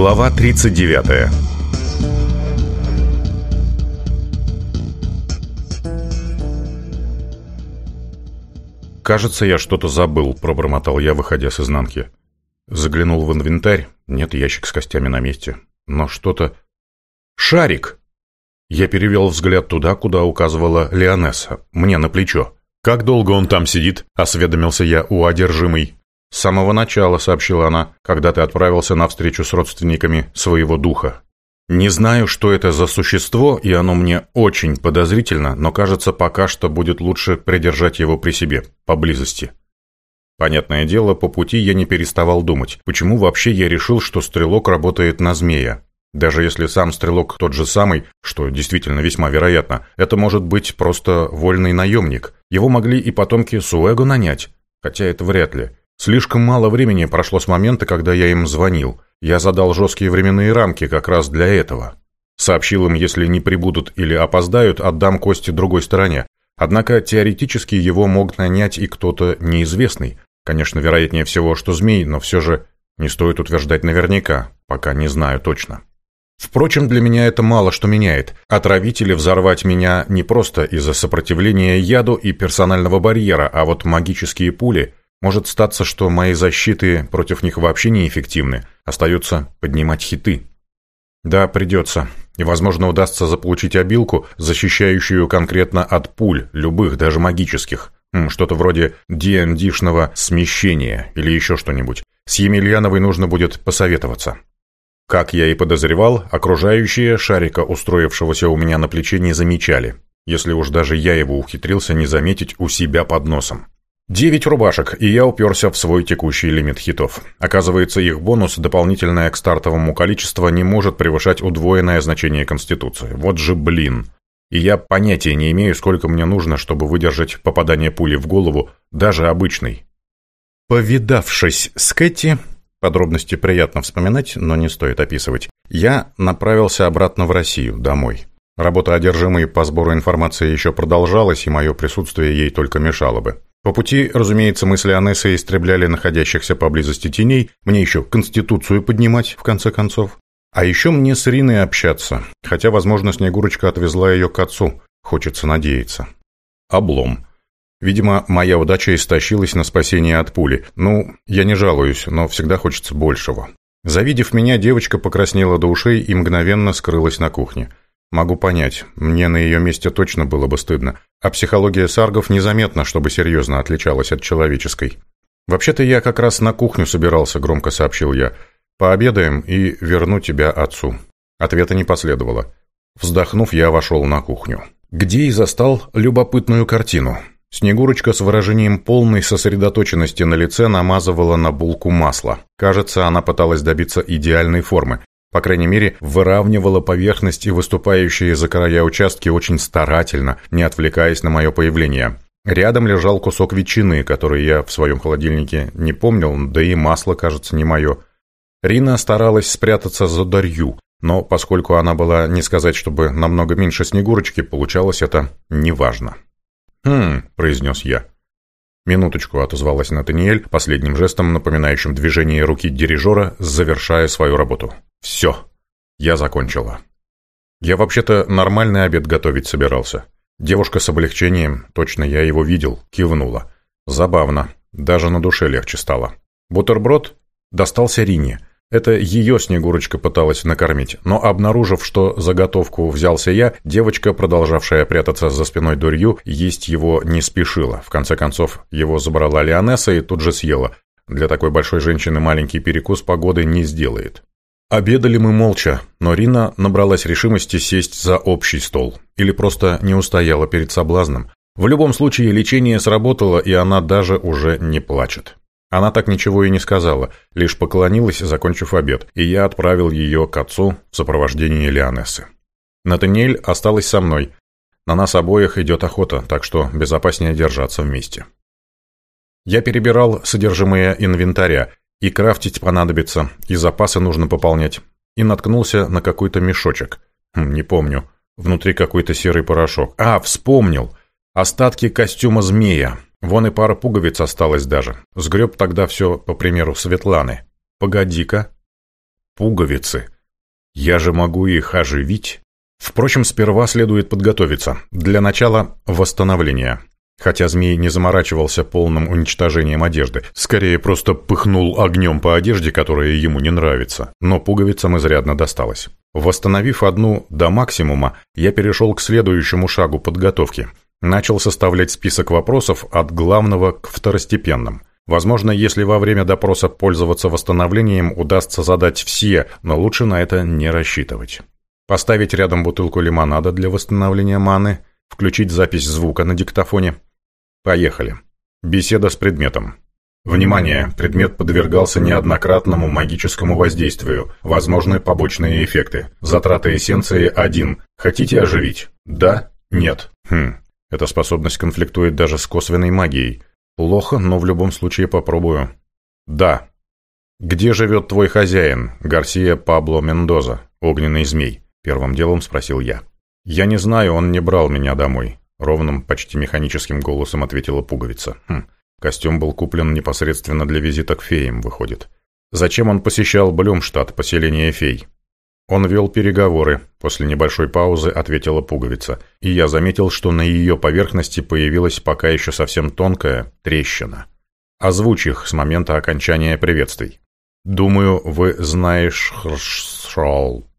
Глава 39 «Кажется, я что-то забыл», — пробормотал я, выходя с изнанки. Заглянул в инвентарь. Нет, ящик с костями на месте. Но что-то... «Шарик!» Я перевел взгляд туда, куда указывала Леонесса, мне на плечо. «Как долго он там сидит?» — осведомился я у одержимой. «С самого начала», — сообщила она, «когда ты отправился на встречу с родственниками своего духа». «Не знаю, что это за существо, и оно мне очень подозрительно, но кажется, пока что будет лучше придержать его при себе, поблизости». Понятное дело, по пути я не переставал думать, почему вообще я решил, что стрелок работает на змея. Даже если сам стрелок тот же самый, что действительно весьма вероятно, это может быть просто вольный наемник. Его могли и потомки Суэгу нанять, хотя это вряд ли. Слишком мало времени прошло с момента, когда я им звонил. Я задал жесткие временные рамки как раз для этого. Сообщил им, если не прибудут или опоздают, отдам кости другой стороне. Однако теоретически его мог нанять и кто-то неизвестный. Конечно, вероятнее всего, что змей, но все же не стоит утверждать наверняка, пока не знаю точно. Впрочем, для меня это мало что меняет. Отравить или взорвать меня не просто из-за сопротивления яду и персонального барьера, а вот магические пули – может статься, что мои защиты против них вообще неэффективны. Остается поднимать хиты. Да, придется. И, возможно, удастся заполучить обилку, защищающую конкретно от пуль, любых, даже магических. Что-то вроде ДНДшного смещения или еще что-нибудь. С Емельяновой нужно будет посоветоваться. Как я и подозревал, окружающие шарика, устроившегося у меня на плече, не замечали, если уж даже я его ухитрился не заметить у себя под носом. Девять рубашек, и я уперся в свой текущий лимит хитов. Оказывается, их бонус, дополнительное к стартовому количеству, не может превышать удвоенное значение Конституции. Вот же блин. И я понятия не имею, сколько мне нужно, чтобы выдержать попадание пули в голову, даже обычной. Повидавшись с Кэти, подробности приятно вспоминать, но не стоит описывать, я направился обратно в Россию, домой. Работа одержимой по сбору информации еще продолжалась, и мое присутствие ей только мешало бы. По пути, разумеется, мысли Анессы истребляли находящихся поблизости теней, мне еще конституцию поднимать, в конце концов. А еще мне с Риной общаться, хотя, возможно, Снегурочка отвезла ее к отцу, хочется надеяться. Облом. Видимо, моя удача истощилась на спасение от пули. Ну, я не жалуюсь, но всегда хочется большего. Завидев меня, девочка покраснела до ушей и мгновенно скрылась на кухне. Могу понять, мне на ее месте точно было бы стыдно. А психология саргов незаметна, чтобы серьезно отличалась от человеческой. «Вообще-то я как раз на кухню собирался», — громко сообщил я. «Пообедаем и верну тебя отцу». Ответа не последовало. Вздохнув, я вошел на кухню. Где и застал любопытную картину. Снегурочка с выражением полной сосредоточенности на лице намазывала на булку масло. Кажется, она пыталась добиться идеальной формы. По крайней мере, выравнивала поверхность и выступающие за края участки очень старательно, не отвлекаясь на мое появление. Рядом лежал кусок ветчины, который я в своем холодильнике не помнил, да и масло, кажется, не мое. Рина старалась спрятаться за Дарью, но поскольку она была, не сказать, чтобы намного меньше Снегурочки, получалось это неважно. «Хм», — произнес я. «Минуточку», — отозвалась Натаниэль, последним жестом, напоминающим движение руки дирижера, завершая свою работу. «Все, я закончила». Я вообще-то нормальный обед готовить собирался. Девушка с облегчением, точно я его видел, кивнула. Забавно, даже на душе легче стало. Бутерброд достался Рине. Это ее Снегурочка пыталась накормить, но обнаружив, что заготовку взялся я, девочка, продолжавшая прятаться за спиной дурью, есть его не спешила. В конце концов, его забрала Леонесса и тут же съела. Для такой большой женщины маленький перекус погоды не сделает. Обедали мы молча, но Рина набралась решимости сесть за общий стол. Или просто не устояла перед соблазном. В любом случае, лечение сработало, и она даже уже не плачет. Она так ничего и не сказала, лишь поклонилась, закончив обед, и я отправил ее к отцу в сопровождении Лионессы. Натаниэль осталась со мной. На нас обоих идет охота, так что безопаснее держаться вместе. Я перебирал содержимое инвентаря, и крафтить понадобится, и запасы нужно пополнять. И наткнулся на какой-то мешочек. Хм, не помню. Внутри какой-то серый порошок. А, вспомнил. Остатки костюма змея. Вон и пара пуговиц осталось даже. Сгреб тогда все, по примеру, Светланы. Погоди-ка. Пуговицы. Я же могу их оживить. Впрочем, сперва следует подготовиться. Для начала восстановления. Хотя змей не заморачивался полным уничтожением одежды, скорее просто пыхнул огнем по одежде, которая ему не нравится, но пуговицам изрядно досталось. Восстановив одну до максимума, я перешел к следующему шагу подготовки. Начал составлять список вопросов от главного к второстепенным – Возможно, если во время допроса пользоваться восстановлением, удастся задать все, но лучше на это не рассчитывать. Поставить рядом бутылку лимонада для восстановления маны, включить запись звука на диктофоне, Поехали. Беседа с предметом. Внимание! Предмет подвергался неоднократному магическому воздействию. Возможны побочные эффекты. Затраты эссенции 1. Хотите оживить? Да? Нет? Хм. Эта способность конфликтует даже с косвенной магией. Плохо, но в любом случае попробую. Да. Где живет твой хозяин? Гарсия Пабло Мендоза. Огненный змей. Первым делом спросил я. Я не знаю, он не брал меня домой. Ровным, почти механическим голосом ответила пуговица. Хм, костюм был куплен непосредственно для визита к феям, выходит. Зачем он посещал Блюмштадт, поселение фей? Он вел переговоры. После небольшой паузы ответила пуговица. И я заметил, что на ее поверхности появилась пока еще совсем тонкая трещина. Озвучь их с момента окончания приветствий. Думаю, вы знаешь Хршол.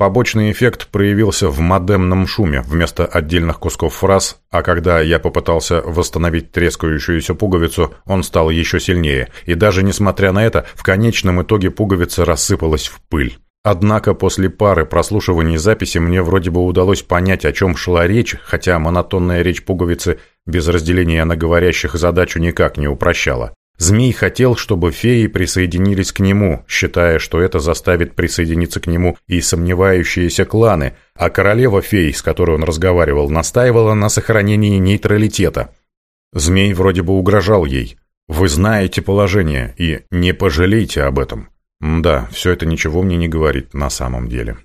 Побочный эффект проявился в модемном шуме вместо отдельных кусков фраз, а когда я попытался восстановить трескающуюся пуговицу, он стал еще сильнее, и даже несмотря на это, в конечном итоге пуговица рассыпалась в пыль. Однако после пары прослушиваний записи мне вроде бы удалось понять, о чем шла речь, хотя монотонная речь пуговицы без разделения на говорящих задачу никак не упрощала. Змей хотел, чтобы феи присоединились к нему, считая, что это заставит присоединиться к нему и сомневающиеся кланы, а королева фей, с которой он разговаривал, настаивала на сохранении нейтралитета. Змей вроде бы угрожал ей. «Вы знаете положение и не пожалейте об этом». Да, все это ничего мне не говорит на самом деле.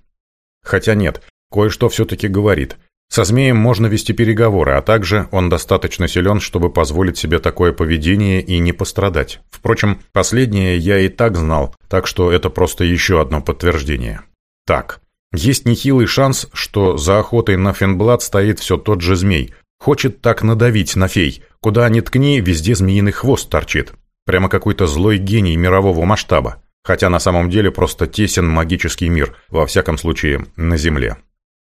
Хотя нет, кое-что все-таки говорит. Со змеем можно вести переговоры, а также он достаточно силен, чтобы позволить себе такое поведение и не пострадать. Впрочем, последнее я и так знал, так что это просто еще одно подтверждение. Так, есть нехилый шанс, что за охотой на Фенблад стоит все тот же змей. Хочет так надавить на фей. Куда ни ткни, везде змеиный хвост торчит. Прямо какой-то злой гений мирового масштаба. Хотя на самом деле просто тесен магический мир, во всяком случае, на Земле.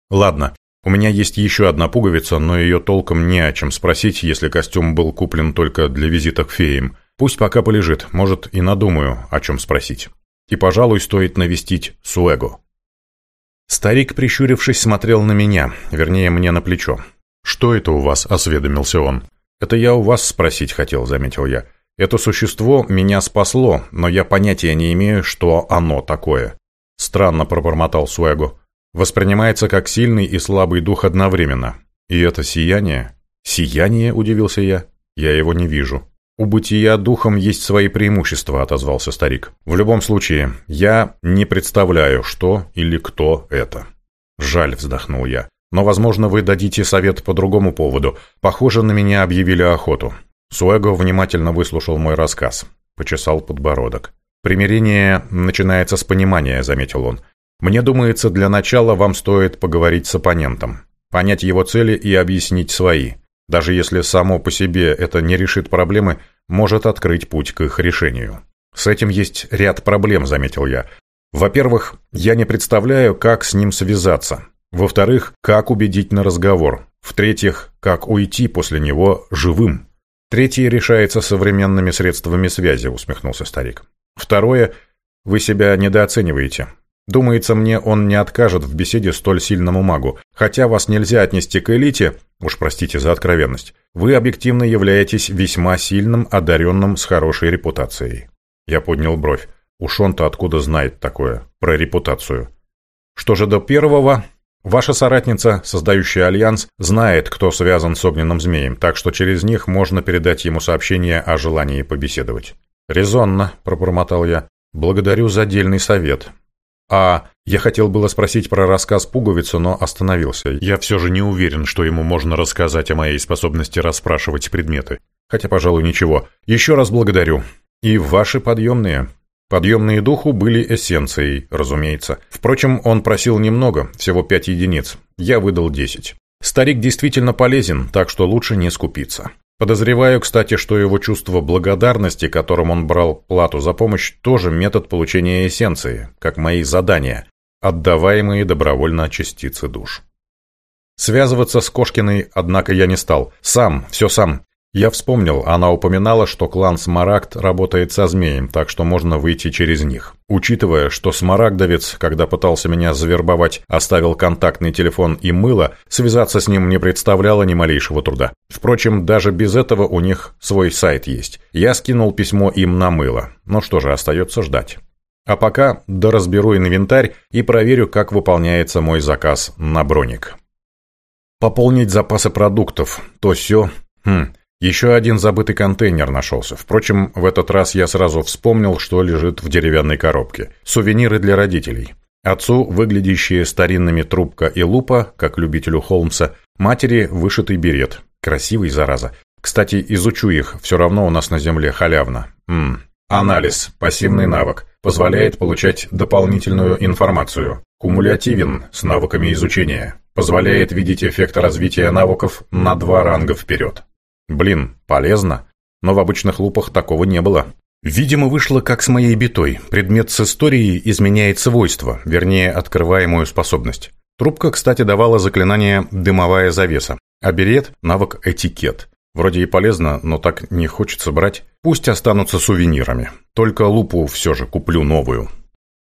Ладно, у меня есть еще одна пуговица, но ее толком не о чем спросить, если костюм был куплен только для визита к феям. Пусть пока полежит, может, и надумаю, о чем спросить. И, пожалуй, стоит навестить Суэго. Старик, прищурившись, смотрел на меня, вернее, мне на плечо. «Что это у вас?» – осведомился он. «Это я у вас спросить хотел», – заметил я. «Это существо меня спасло, но я понятия не имею, что оно такое». «Странно», – пробормотал Суэго воспринимается как сильный и слабый дух одновременно. И это сияние... Сияние, удивился я, я его не вижу. «У бытия духом есть свои преимущества», — отозвался старик. «В любом случае, я не представляю, что или кто это». «Жаль», — вздохнул я. «Но, возможно, вы дадите совет по другому поводу. Похоже, на меня объявили охоту». Суэго внимательно выслушал мой рассказ. Почесал подбородок. «Примирение начинается с понимания», — заметил он. Мне думается, для начала вам стоит поговорить с оппонентом, понять его цели и объяснить свои. Даже если само по себе это не решит проблемы, может открыть путь к их решению. С этим есть ряд проблем, заметил я. Во-первых, я не представляю, как с ним связаться. Во-вторых, как убедить на разговор. В-третьих, как уйти после него живым. Третье решается современными средствами связи, усмехнулся старик. Второе, вы себя недооцениваете. Думается мне, он не откажет в беседе столь сильному магу, хотя вас нельзя отнести к элите, уж простите за откровенность, вы объективно являетесь весьма сильным, одаренным, с хорошей репутацией. Я поднял бровь. Уж он-то откуда знает такое, про репутацию. Что же до первого, Ваша соратница, создающая альянс, знает, кто связан с огненным змеем, так что через них можно передать ему сообщение о желании побеседовать. «Резонно», — пробормотал я. «Благодарю за дельный совет. А я хотел было спросить про рассказ пуговицу, но остановился. Я все же не уверен, что ему можно рассказать о моей способности расспрашивать предметы. Хотя, пожалуй, ничего. Еще раз благодарю. И ваши подъемные. Подъемные духу были эссенцией, разумеется. Впрочем, он просил немного, всего пять единиц. Я выдал 10. Старик действительно полезен, так что лучше не скупиться. Подозреваю, кстати, что его чувство благодарности, которым он брал плату за помощь, тоже метод получения эссенции, как мои задания, отдаваемые добровольно частицы душ. Связываться с Кошкиной, однако, я не стал. Сам, все сам. Я вспомнил, она упоминала, что клан Смарагд работает со змеем, так что можно выйти через них. Учитывая, что Смарагдовец, когда пытался меня завербовать, оставил контактный телефон и мыло, связаться с ним не представляло ни малейшего труда. Впрочем, даже без этого у них свой сайт есть. Я скинул письмо им на мыло. Ну что же, остается ждать. А пока доразберу инвентарь и проверю, как выполняется мой заказ на броник. Пополнить запасы продуктов, то все. Хм, еще один забытый контейнер нашелся. Впрочем, в этот раз я сразу вспомнил, что лежит в деревянной коробке. Сувениры для родителей. Отцу, выглядящие старинными трубка и лупа, как любителю Холмса, матери вышитый берет. Красивый, зараза. Кстати, изучу их, все равно у нас на земле халявно. Ммм. Анализ, пассивный навык, позволяет получать дополнительную информацию. Кумулятивен с навыками изучения. Позволяет видеть эффект развития навыков на два ранга вперед. Блин, полезно. Но в обычных лупах такого не было. Видимо, вышло как с моей битой. Предмет с историей изменяет свойства, вернее, открываемую способность. Трубка, кстати, давала заклинание «дымовая завеса», а берет – навык «этикет». Вроде и полезно, но так не хочется брать. Пусть останутся сувенирами. Только лупу все же куплю новую.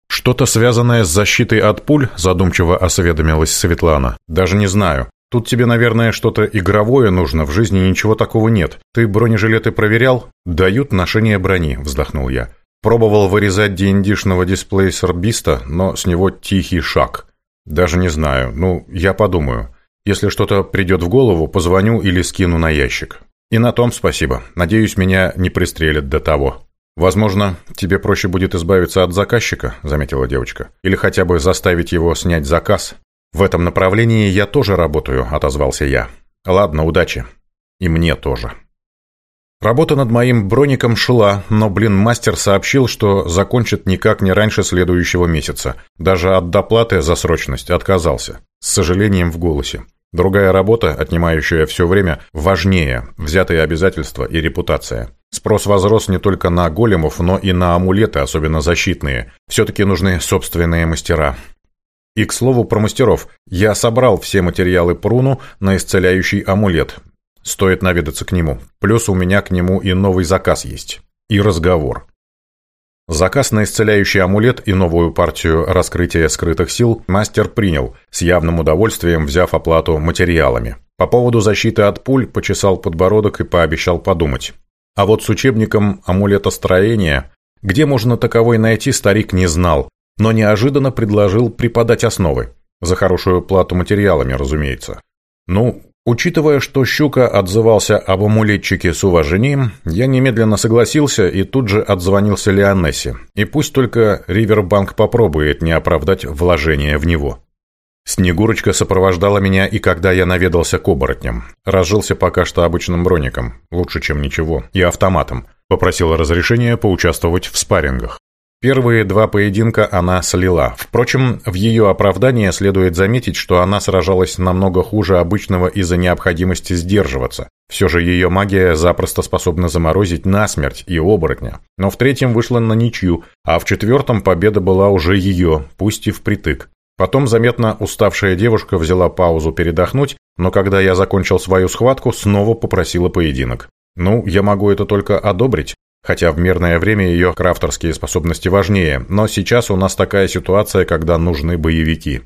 Что-то связанное с защитой от пуль, задумчиво осведомилась Светлана. Даже не знаю. Тут тебе, наверное, что-то игровое нужно, в жизни ничего такого нет. Ты бронежилеты проверял? Дают ношение брони, вздохнул я. Пробовал вырезать D&D-шного дисплейсербиста, но с него тихий шаг. Даже не знаю, ну, я подумаю. Если что-то придет в голову, позвоню или скину на ящик. И на том спасибо. Надеюсь, меня не пристрелят до того. Возможно, тебе проще будет избавиться от заказчика, заметила девочка, или хотя бы заставить его снять заказ. «В этом направлении я тоже работаю», — отозвался я. «Ладно, удачи. И мне тоже». Работа над моим броником шла, но, блин, мастер сообщил, что закончит никак не раньше следующего месяца. Даже от доплаты за срочность отказался. С сожалением в голосе. Другая работа, отнимающая все время, важнее, взятые обязательства и репутация. Спрос возрос не только на големов, но и на амулеты, особенно защитные. Все-таки нужны собственные мастера. И, к слову, про мастеров. Я собрал все материалы Пруну на исцеляющий амулет. Стоит наведаться к нему. Плюс у меня к нему и новый заказ есть. И разговор. Заказ на исцеляющий амулет и новую партию раскрытия скрытых сил мастер принял, с явным удовольствием взяв оплату материалами. По поводу защиты от пуль почесал подбородок и пообещал подумать. А вот с учебником амулетостроения, где можно таковой найти, старик не знал, но неожиданно предложил преподать основы. За хорошую плату материалами, разумеется. Ну, учитывая, что Щука отзывался об амулетчике с уважением, я немедленно согласился и тут же отзвонился Леонессе. И пусть только Ривербанк попробует не оправдать вложение в него. Снегурочка сопровождала меня и когда я наведался к оборотням. Разжился пока что обычным броником, лучше, чем ничего, и автоматом. Попросил разрешения поучаствовать в спаррингах. Первые два поединка она слила. Впрочем, в ее оправдание следует заметить, что она сражалась намного хуже обычного из-за необходимости сдерживаться. Все же ее магия запросто способна заморозить насмерть и оборотня. Но в третьем вышла на ничью, а в четвертом победа была уже ее, пусть и впритык. Потом заметно уставшая девушка взяла паузу передохнуть, но когда я закончил свою схватку, снова попросила поединок. Ну, я могу это только одобрить, хотя в мирное время ее крафтерские способности важнее, но сейчас у нас такая ситуация, когда нужны боевики.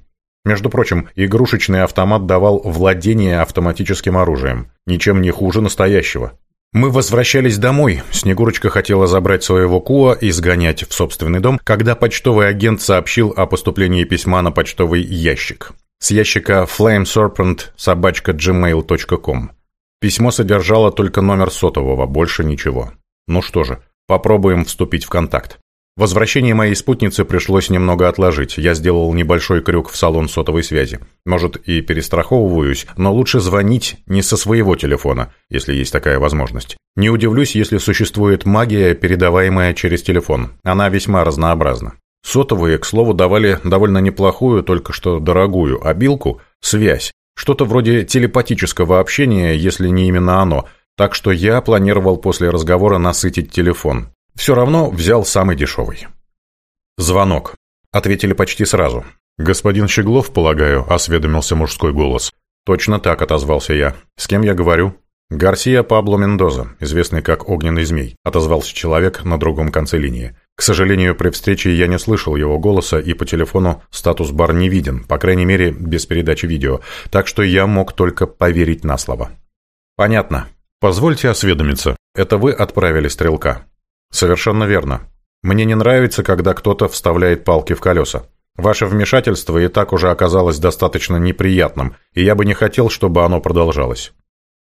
Между прочим, игрушечный автомат давал владение автоматическим оружием, ничем не хуже настоящего. Мы возвращались домой. Снегурочка хотела забрать своего Куа и сгонять в собственный дом, когда почтовый агент сообщил о поступлении письма на почтовый ящик. С ящика flameserpent.gmail.com. Письмо содержало только номер сотового, больше ничего. Ну что же, попробуем вступить в контакт. Возвращение моей спутницы пришлось немного отложить. Я сделал небольшой крюк в салон сотовой связи. Может, и перестраховываюсь, но лучше звонить не со своего телефона, если есть такая возможность. Не удивлюсь, если существует магия, передаваемая через телефон. Она весьма разнообразна. Сотовые, к слову, давали довольно неплохую, только что дорогую обилку – связь. Что-то вроде телепатического общения, если не именно оно – так что я планировал после разговора насытить телефон. Все равно взял самый дешевый. «Звонок», — ответили почти сразу. «Господин Щеглов, полагаю», — осведомился мужской голос. «Точно так», — отозвался я. «С кем я говорю?» «Гарсия Пабло Мендоза, известный как Огненный Змей», — отозвался человек на другом конце линии. К сожалению, при встрече я не слышал его голоса, и по телефону статус-бар не виден, по крайней мере, без передачи видео, так что я мог только поверить на слово. «Понятно», Позвольте осведомиться. Это вы отправили стрелка? Совершенно верно. Мне не нравится, когда кто-то вставляет палки в колеса. Ваше вмешательство и так уже оказалось достаточно неприятным, и я бы не хотел, чтобы оно продолжалось.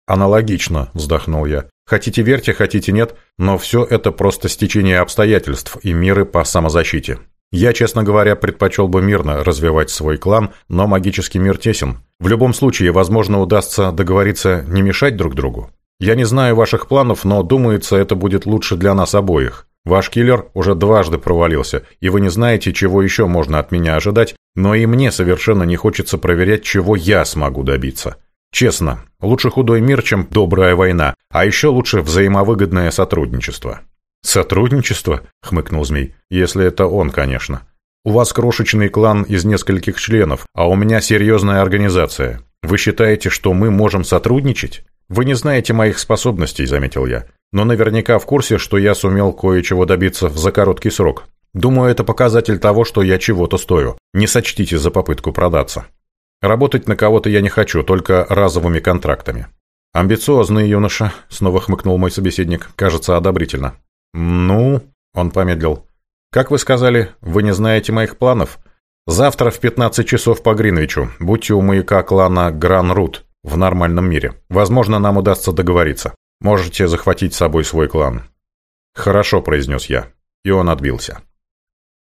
Аналогично, вздохнул я. Хотите верьте, хотите нет, но все это просто стечение обстоятельств и меры по самозащите. Я, честно говоря, предпочел бы мирно развивать свой клан, но магический мир тесен. В любом случае, возможно, удастся договориться не мешать друг другу. Я не знаю ваших планов, но, думается, это будет лучше для нас обоих. Ваш киллер уже дважды провалился, и вы не знаете, чего еще можно от меня ожидать, но и мне совершенно не хочется проверять, чего я смогу добиться. Честно, лучше худой мир, чем добрая война, а еще лучше взаимовыгодное сотрудничество». «Сотрудничество?» — хмыкнул Змей. «Если это он, конечно. У вас крошечный клан из нескольких членов, а у меня серьезная организация. «Вы считаете, что мы можем сотрудничать?» «Вы не знаете моих способностей», — заметил я. «Но наверняка в курсе, что я сумел кое-чего добиться за короткий срок. Думаю, это показатель того, что я чего-то стою. Не сочтите за попытку продаться. Работать на кого-то я не хочу, только разовыми контрактами». «Амбициозный юноша», — снова хмыкнул мой собеседник, кажется, одобрительно. «Ну...» — он помедлил. «Как вы сказали, вы не знаете моих планов? Завтра в 15 часов по Гринвичу. Будьте у маяка клана Гран-Рут в нормальном мире. Возможно, нам удастся договориться. Можете захватить с собой свой клан. Хорошо, произнес я. И он отбился.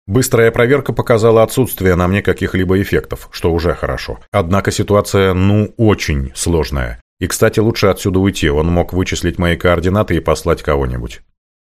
Быстрая проверка показала отсутствие на мне каких-либо эффектов, что уже хорошо. Однако ситуация, ну, очень сложная. И, кстати, лучше отсюда уйти, он мог вычислить мои координаты и послать кого-нибудь.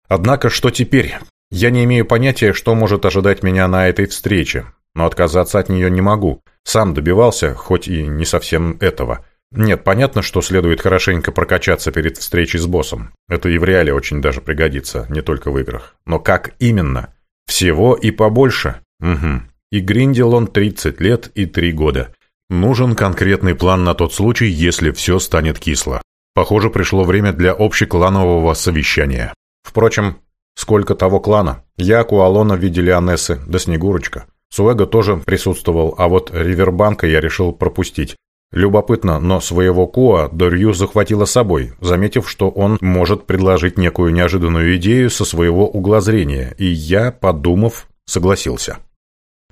Однако, что теперь? Я не имею понятия, что может ожидать меня на этой встрече, но отказаться от нее не могу. Сам добивался, хоть и не совсем этого. Нет, понятно, что следует хорошенько прокачаться перед встречей с боссом. Это и в реале очень даже пригодится, не только в играх. Но как именно? Всего и побольше. Угу. И гриндил он 30 лет и 3 года. Нужен конкретный план на тот случай, если все станет кисло. Похоже, пришло время для общекланового совещания. Впрочем, сколько того клана? Я, Куалона в виде да Снегурочка. Суэго тоже присутствовал, а вот Ривербанка я решил пропустить. Любопытно, но своего Куа Дорью захватила собой, заметив, что он может предложить некую неожиданную идею со своего угла зрения, и я, подумав, согласился.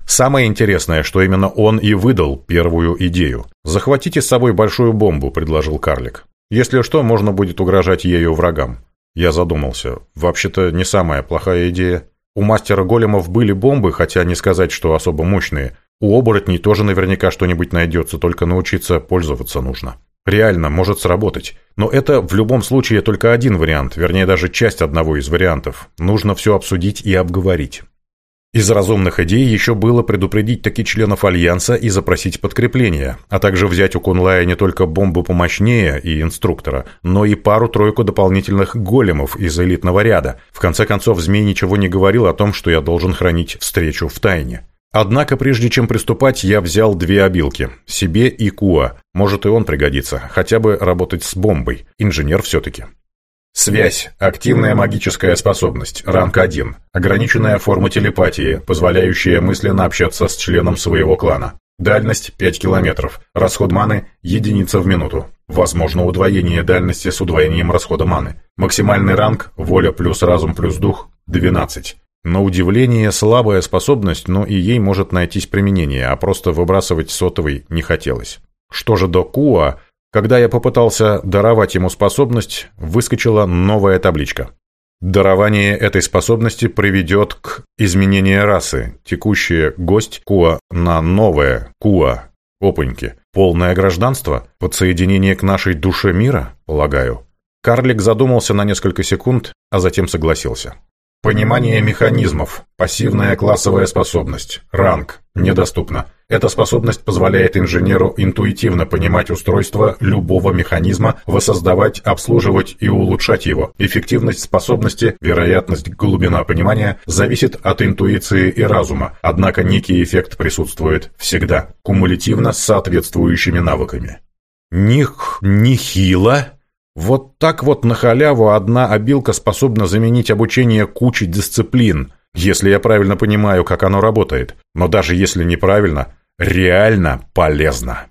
Самое интересное, что именно он и выдал первую идею. «Захватите с собой большую бомбу», — предложил карлик. «Если что, можно будет угрожать ею врагам». Я задумался. Вообще-то не самая плохая идея. У мастера големов были бомбы, хотя не сказать, что особо мощные. У оборотней тоже наверняка что-нибудь найдется, только научиться пользоваться нужно. Реально, может сработать. Но это в любом случае только один вариант, вернее даже часть одного из вариантов. Нужно все обсудить и обговорить. Из разумных идей еще было предупредить таки членов Альянса и запросить подкрепление, а также взять у Кунлая не только бомбу помощнее и инструктора, но и пару-тройку дополнительных големов из элитного ряда. В конце концов, Змей ничего не говорил о том, что я должен хранить встречу в тайне. Однако, прежде чем приступать, я взял две обилки – себе и Куа. Может, и он пригодится, хотя бы работать с бомбой. Инженер все-таки. Связь. Активная магическая способность. Ранг 1. Ограниченная форма телепатии, позволяющая мысленно общаться с членом своего клана. Дальность 5 километров. Расход маны – единица в минуту. Возможно удвоение дальности с удвоением расхода маны. Максимальный ранг – воля плюс разум плюс дух – 12. На удивление, слабая способность, но и ей может найтись применение, а просто выбрасывать сотовый не хотелось. Что же до Куа, когда я попытался даровать ему способность, выскочила новая табличка. Дарование этой способности приведет к изменению расы. Текущая гость Куа на новое Куа. Опаньки. Полное гражданство? Подсоединение к нашей душе мира, полагаю. Карлик задумался на несколько секунд, а затем согласился. Понимание механизмов. Пассивная классовая способность. Ранг. недоступно. Эта способность позволяет инженеру интуитивно понимать устройство любого механизма, воссоздавать, обслуживать и улучшать его. Эффективность способности, вероятность, глубина понимания зависит от интуиции и разума, однако некий эффект присутствует всегда, кумулятивно с соответствующими навыками. «Них... нехило!» Вот так вот на халяву одна обилка способна заменить обучение кучи дисциплин, если я правильно понимаю, как оно работает. Но даже если неправильно, реально полезно.